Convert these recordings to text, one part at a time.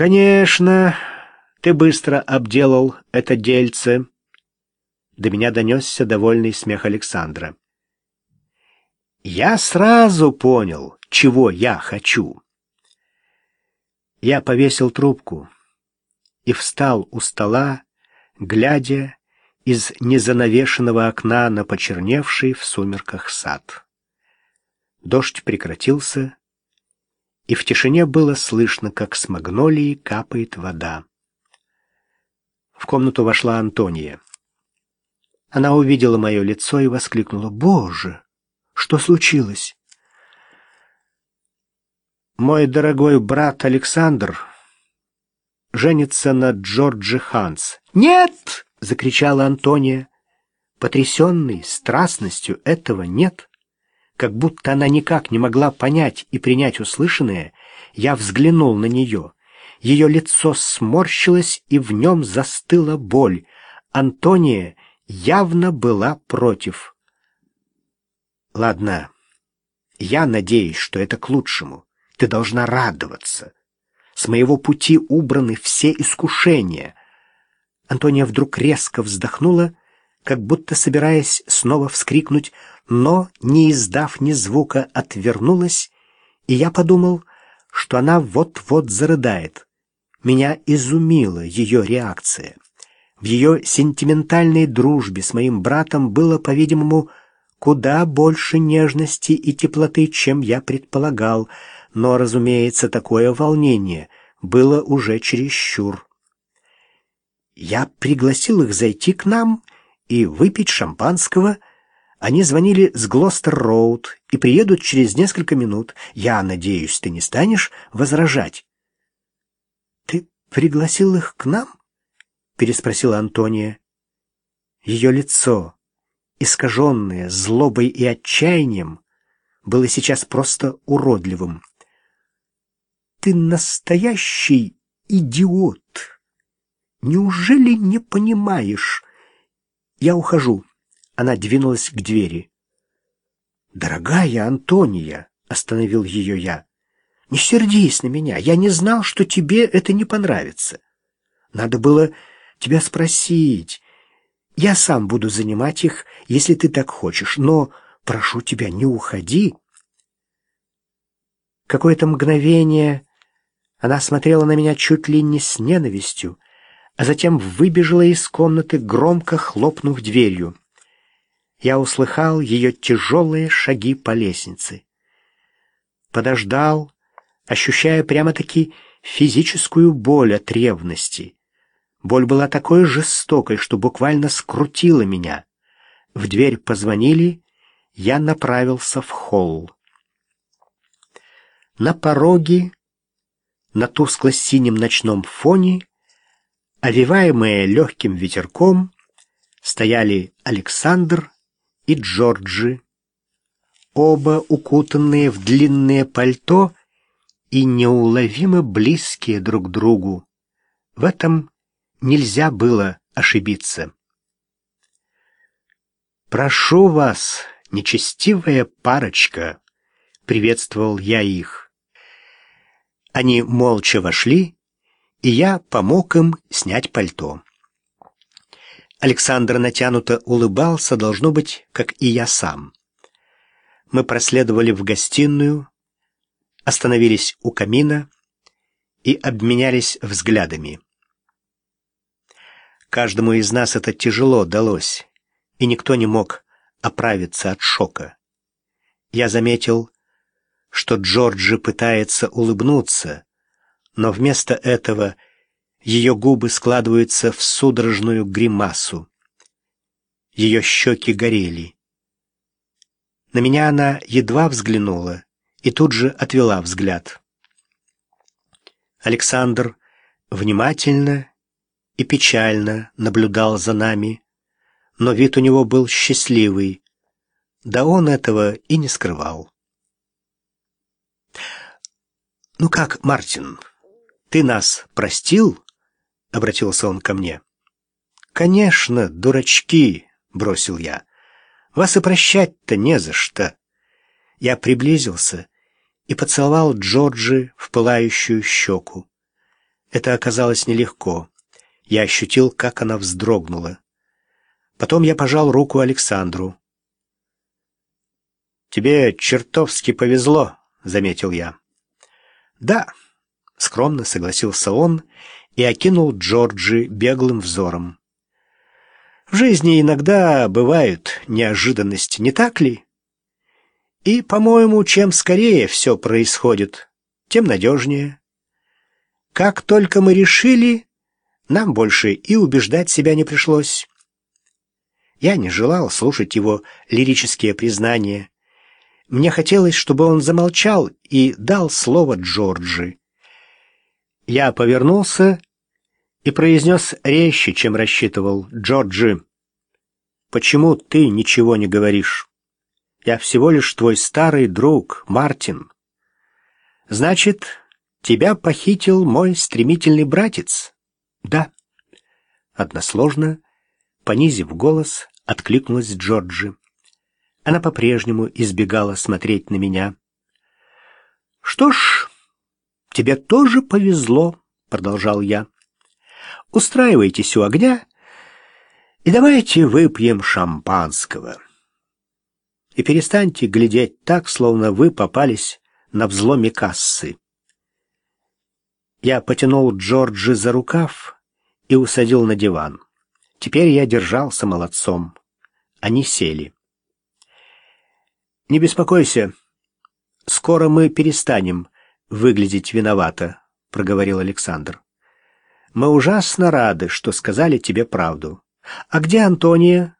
«Конечно, ты быстро обделал это дельце». До меня донесся довольный смех Александра. «Я сразу понял, чего я хочу». Я повесил трубку и встал у стола, глядя из незанавешенного окна на почерневший в сумерках сад. Дождь прекратился, и в тишине было слышно, как с магнолии капает вода. В комнату вошла Антония. Она увидела мое лицо и воскликнула. «Боже, что случилось?» Мой дорогой брат Александр женится на Джорджи Ханс. «Нет!» — закричала Антония. Потрясенный страстностью этого нет. Как будто она никак не могла понять и принять услышанное, я взглянул на нее. Ее лицо сморщилось, и в нем застыла боль. Антония явно была против. «Ладно, я надеюсь, что это к лучшему». Ты должна радоваться. С моего пути убраны все искушения. Антония вдруг резко вздохнула, как будто собираясь снова вскрикнуть, но, не издав ни звука, отвернулась, и я подумал, что она вот-вот зарыдает. Меня изумила ее реакция. В ее сентиментальной дружбе с моим братом было, по-видимому, куда больше нежности и теплоты, чем я предполагал — но, разумеется, такое волнение было уже чересчур. Я пригласил их зайти к нам и выпить шампанского. Они звонили с Глостер-Роуд и приедут через несколько минут. Я надеюсь, ты не станешь возражать. Ты пригласил их к нам? переспросила Антония. Ее лицо, искаженное злобой и отчаянием, было сейчас просто уродливым. Ты настоящий идиот. Неужели не понимаешь? Я ухожу. Она двинулась к двери. Дорогая Антония, остановил ее я. Не сердись на меня. Я не знал, что тебе это не понравится. Надо было тебя спросить. Я сам буду занимать их, если ты так хочешь, но прошу тебя, не уходи. Какое-то мгновение она смотрела на меня чуть ли не с ненавистью, а затем выбежала из комнаты, громко хлопнув дверью. Я услыхал ее тяжелые шаги по лестнице. Подождал, ощущая прямо-таки физическую боль от ревности. Боль была такой жестокой, что буквально скрутила меня. В дверь позвонили, я направился в холл. На пороге на тускло-синем ночном фоне, овиваемые легким ветерком, стояли Александр и Джорджи, оба укутанные в длинное пальто и неуловимо близкие друг к другу. В этом нельзя было ошибиться. «Прошу вас, нечестивая парочка!» — приветствовал я их. Они молча вошли, и я помог им снять пальто. Александр натянуто улыбался, должно быть, как и я сам. Мы проследовали в гостиную, остановились у камина и обменялись взглядами. Каждому из нас это тяжело далось, и никто не мог оправиться от шока. Я заметил, что Джорджи пытается улыбнуться, но вместо этого ее губы складываются в судорожную гримасу. Ее щеки горели. На меня она едва взглянула и тут же отвела взгляд. Александр внимательно и печально наблюдал за нами, но вид у него был счастливый, да он этого и не скрывал. «Ну как, Мартин, ты нас простил?» — обратился он ко мне. «Конечно, дурачки!» — бросил я. «Вас и прощать-то не за что!» Я приблизился и поцеловал Джорджи в пылающую щеку. Это оказалось нелегко. Я ощутил, как она вздрогнула. Потом я пожал руку Александру. «Тебе чертовски повезло», — заметил я. «Да», — скромно согласился он и окинул Джорджи беглым взором. «В жизни иногда бывают неожиданности, не так ли? И, по-моему, чем скорее все происходит, тем надежнее. Как только мы решили, нам больше и убеждать себя не пришлось». Я не желал слушать его лирические признания, мне хотелось, чтобы он замолчал и дал слово Джорджи. Я повернулся и произнес резче, чем рассчитывал. «Джорджи, почему ты ничего не говоришь? Я всего лишь твой старый друг, Мартин. Значит, тебя похитил мой стремительный братец?» «Да». Односложно, понизив голос, откликнулась Джорджи. Она по-прежнему избегала смотреть на меня. «Что ж, тебе тоже повезло», — продолжал я. «Устраивайтесь у огня и давайте выпьем шампанского. И перестаньте глядеть так, словно вы попались на взломе кассы». Я потянул Джорджи за рукав и усадил на диван. Теперь я держался молодцом. Они сели. «Не беспокойся. Скоро мы перестанем выглядеть виновато», — проговорил Александр. «Мы ужасно рады, что сказали тебе правду. А где Антония?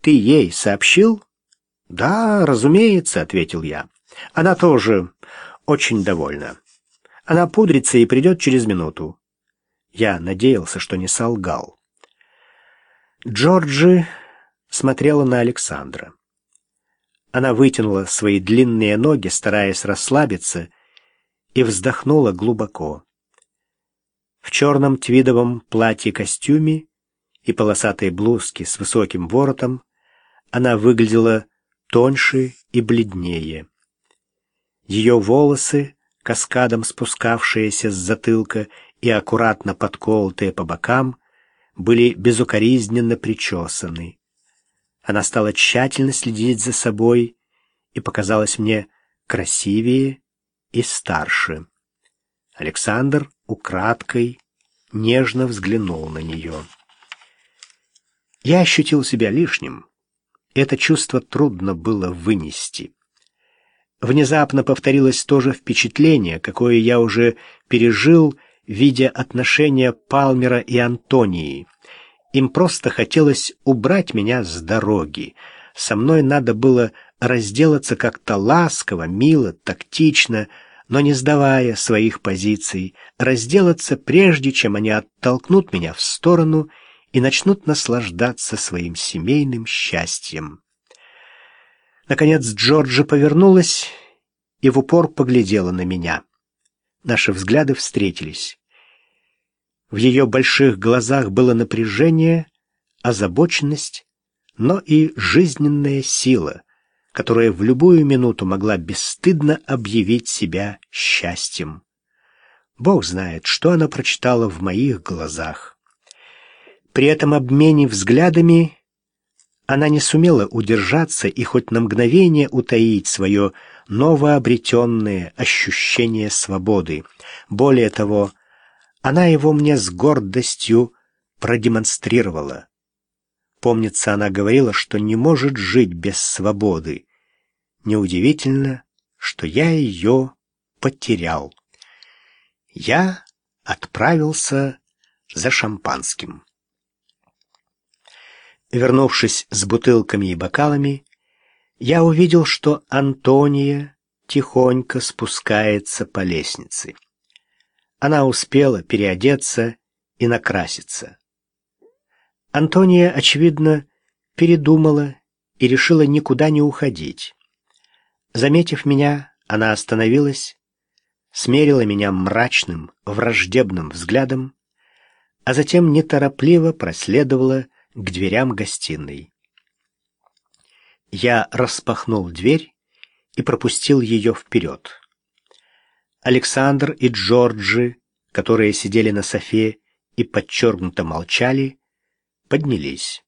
Ты ей сообщил?» «Да, разумеется», — ответил я. «Она тоже очень довольна. Она пудрится и придет через минуту». Я надеялся, что не солгал. Джорджи смотрела на Александра. Она вытянула свои длинные ноги, стараясь расслабиться, и вздохнула глубоко. В черном твидовом платье-костюме и полосатой блузке с высоким воротом она выглядела тоньше и бледнее. Ее волосы, каскадом спускавшиеся с затылка и аккуратно подколотые по бокам, были безукоризненно причесаны. Она стала тщательно следить за собой и показалась мне красивее и старше. Александр украдкой нежно взглянул на нее. Я ощутил себя лишним. Это чувство трудно было вынести. Внезапно повторилось то же впечатление, какое я уже пережил, видя отношения Палмера и Антонии. Им просто хотелось убрать меня с дороги. Со мной надо было разделаться как-то ласково, мило, тактично, но не сдавая своих позиций, разделаться прежде, чем они оттолкнут меня в сторону и начнут наслаждаться своим семейным счастьем. Наконец Джорджи повернулась и в упор поглядела на меня. Наши взгляды встретились. В ее больших глазах было напряжение, озабоченность, но и жизненная сила, которая в любую минуту могла бесстыдно объявить себя счастьем. Бог знает, что она прочитала в моих глазах. При этом обмене взглядами она не сумела удержаться и хоть на мгновение утаить свое новообретенное ощущение свободы. Более того, она его мне с гордостью продемонстрировала. Помнится, она говорила, что не может жить без свободы. Неудивительно, что я ее потерял. Я отправился за шампанским. Вернувшись с бутылками и бокалами, я увидел, что Антония тихонько спускается по лестнице. Она успела переодеться и накраситься. Антония, очевидно, передумала и решила никуда не уходить. Заметив меня, она остановилась, смерила меня мрачным, враждебным взглядом, а затем неторопливо проследовала к дверям гостиной. Я распахнул дверь и пропустил ее вперед. Александр и Джорджи которые сидели на софе и подчеркнуто молчали, поднялись.